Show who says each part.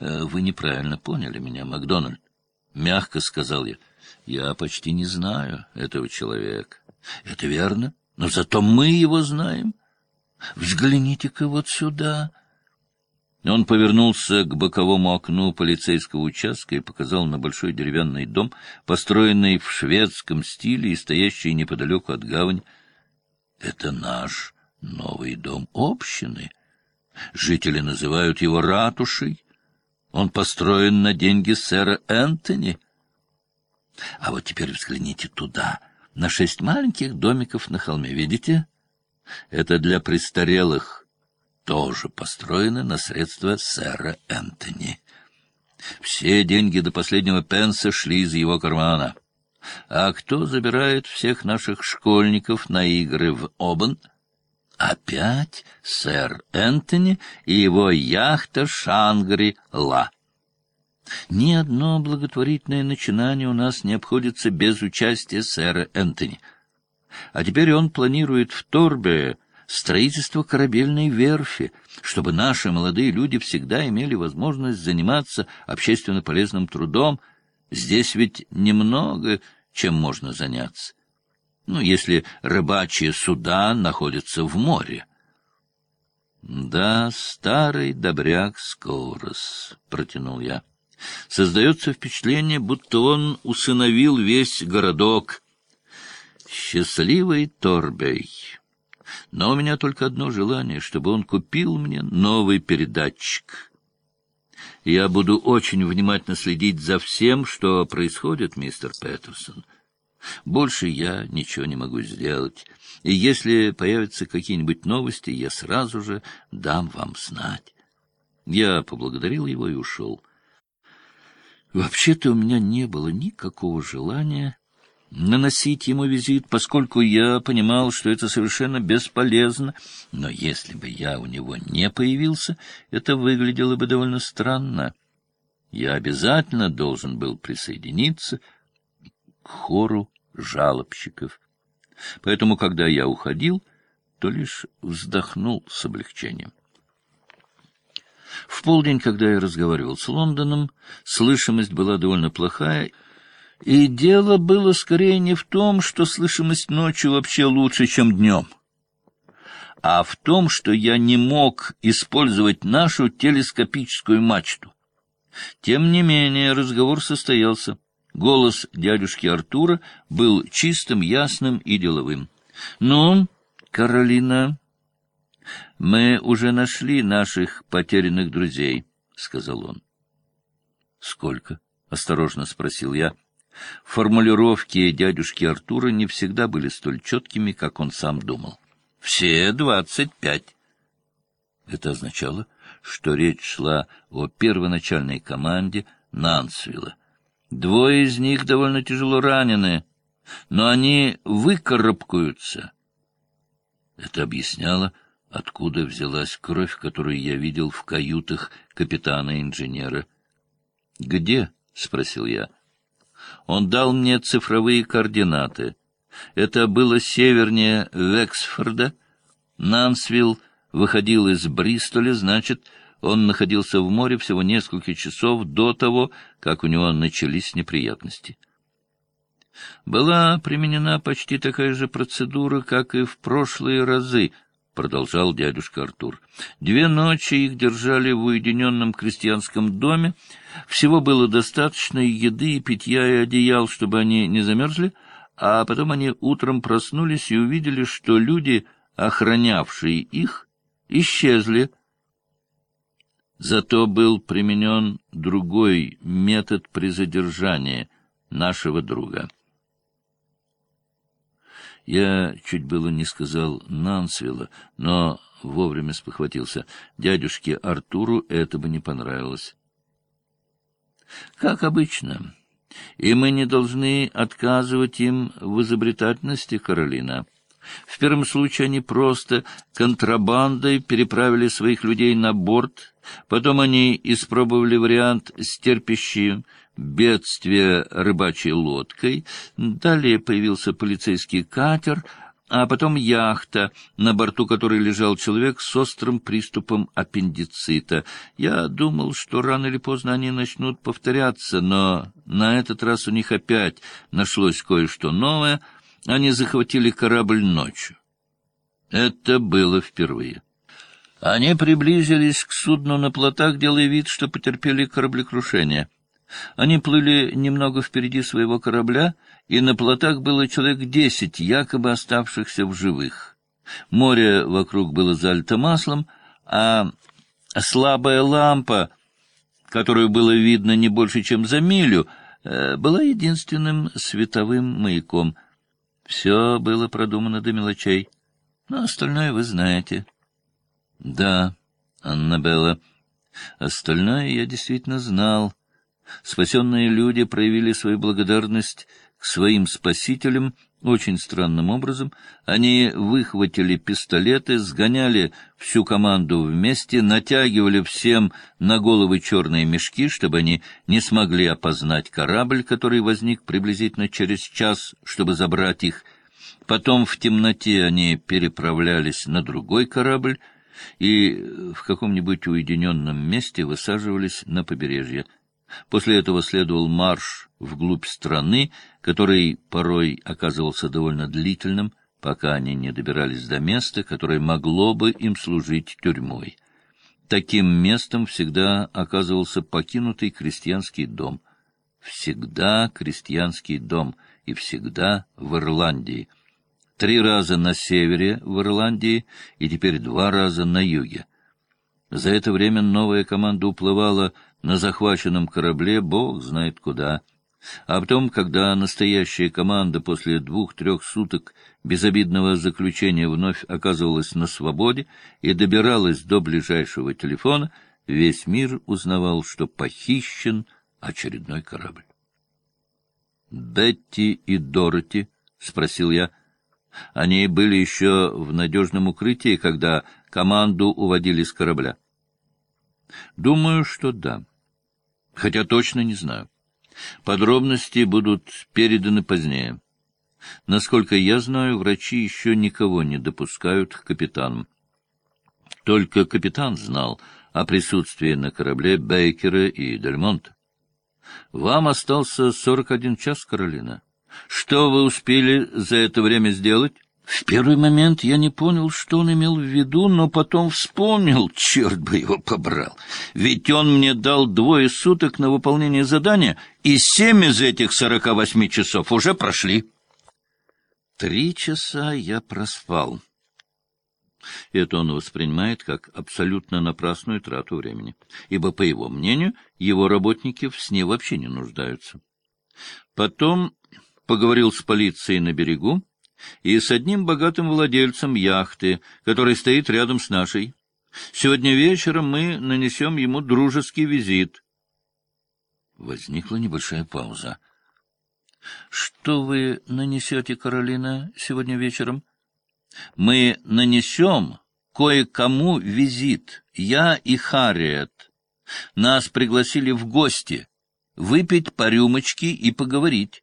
Speaker 1: Э, вы неправильно поняли меня, Макдональд. Мягко сказал я. Я почти не знаю этого человека. Это верно, но зато мы его знаем. Взгляните-ка вот сюда. Он повернулся к боковому окну полицейского участка и показал на большой деревянный дом, построенный в шведском стиле и стоящий неподалеку от гавани. Это наш новый дом общины. Жители называют его ратушей. Он построен на деньги сэра Энтони. А вот теперь взгляните туда, на шесть маленьких домиков на холме. Видите? Это для престарелых. Тоже построены на средства сэра Энтони. Все деньги до последнего пенса шли из его кармана. А кто забирает всех наших школьников на игры в Обан? Опять сэр Энтони и его яхта Шангри-Ла. Ни одно благотворительное начинание у нас не обходится без участия сэра Энтони. А теперь он планирует в Торбе строительство корабельной верфи, чтобы наши молодые люди всегда имели возможность заниматься общественно полезным трудом. Здесь ведь немного чем можно заняться. Ну, если рыбачьи суда находятся в море. — Да, старый добряк Скорос, — протянул я. Создается впечатление, будто он усыновил весь городок. Счастливый Торбей. Но у меня только одно желание, чтобы он купил мне новый передатчик. Я буду очень внимательно следить за всем, что происходит, мистер Петерсон. Больше я ничего не могу сделать. И если появятся какие-нибудь новости, я сразу же дам вам знать. Я поблагодарил его и ушел. Вообще-то у меня не было никакого желания наносить ему визит, поскольку я понимал, что это совершенно бесполезно. Но если бы я у него не появился, это выглядело бы довольно странно. Я обязательно должен был присоединиться к хору жалобщиков. Поэтому, когда я уходил, то лишь вздохнул с облегчением. В полдень, когда я разговаривал с Лондоном, слышимость была довольно плохая, и дело было скорее не в том, что слышимость ночью вообще лучше, чем днем, а в том, что я не мог использовать нашу телескопическую мачту. Тем не менее, разговор состоялся. Голос дядюшки Артура был чистым, ясным и деловым. — Ну, Каролина, мы уже нашли наших потерянных друзей, — сказал он. — Сколько? — осторожно спросил я. Формулировки дядюшки Артура не всегда были столь четкими, как он сам думал. — Все двадцать пять. Это означало, что речь шла о первоначальной команде Нансвилла. Двое из них довольно тяжело ранены, но они выкарабкаются. Это объясняло, откуда взялась кровь, которую я видел в каютах капитана-инженера. «Где?» — спросил я. Он дал мне цифровые координаты. Это было севернее Вексфорда. Нансвилл выходил из Бристоля, значит, он находился в море всего несколько часов до того, как у него начались неприятности. Была применена почти такая же процедура, как и в прошлые разы, — продолжал дядюшка Артур. Две ночи их держали в уединенном крестьянском доме. Всего было достаточно еды и питья и одеял, чтобы они не замерзли, а потом они утром проснулись и увидели, что люди, охранявшие их, исчезли, Зато был применен другой метод при задержании нашего друга. Я чуть было не сказал Нансвилла, но вовремя спохватился. Дядюшке Артуру это бы не понравилось. Как обычно. И мы не должны отказывать им в изобретательности, Каролина. В первом случае они просто контрабандой переправили своих людей на борт, потом они испробовали вариант с терпящим бедствие рыбачьей лодкой, далее появился полицейский катер, а потом яхта, на борту которой лежал человек с острым приступом аппендицита. Я думал, что рано или поздно они начнут повторяться, но на этот раз у них опять нашлось кое-что новое. Они захватили корабль ночью. Это было впервые. Они приблизились к судну на плотах, делая вид, что потерпели кораблекрушение. Они плыли немного впереди своего корабля, и на плотах было человек десять, якобы оставшихся в живых. Море вокруг было залито маслом, а слабая лампа, которую было видно не больше, чем за милю, э, была единственным световым маяком. Все было продумано до мелочей, но остальное вы знаете. Да, Аннабелла, остальное я действительно знал. Спасенные люди проявили свою благодарность к своим спасителям очень странным образом. Они выхватили пистолеты, сгоняли всю команду вместе, натягивали всем на головы черные мешки, чтобы они не смогли опознать корабль, который возник приблизительно через час, чтобы забрать их. Потом в темноте они переправлялись на другой корабль, и в каком-нибудь уединенном месте высаживались на побережье. После этого следовал марш вглубь страны, который порой оказывался довольно длительным, пока они не добирались до места, которое могло бы им служить тюрьмой. Таким местом всегда оказывался покинутый крестьянский дом. Всегда крестьянский дом и всегда в Ирландии — три раза на севере в Ирландии и теперь два раза на юге. За это время новая команда уплывала на захваченном корабле, бог знает куда. А потом, когда настоящая команда после двух-трех суток безобидного заключения вновь оказывалась на свободе и добиралась до ближайшего телефона, весь мир узнавал, что похищен очередной корабль. — Бетти и Дороти? — спросил я. Они были еще в надежном укрытии, когда команду уводили с корабля. Думаю, что да. Хотя точно не знаю. Подробности будут переданы позднее. Насколько я знаю, врачи еще никого не допускают к капитанам. Только капитан знал о присутствии на корабле Бейкера и Дельмонта. Вам остался сорок один час, Каролина. Что вы успели за это время сделать? В первый момент я не понял, что он имел в виду, но потом вспомнил, черт бы его побрал. Ведь он мне дал двое суток на выполнение задания, и семь из этих сорока восьми часов уже прошли. Три часа я проспал. Это он воспринимает как абсолютно напрасную трату времени, ибо, по его мнению, его работники в сне вообще не нуждаются. Потом поговорил с полицией на берегу и с одним богатым владельцем яхты, который стоит рядом с нашей. Сегодня вечером мы нанесем ему дружеский визит. Возникла небольшая пауза. — Что вы нанесете, Каролина, сегодня вечером? — Мы нанесем кое-кому визит, я и Харриет. Нас пригласили в гости, выпить по рюмочке и поговорить.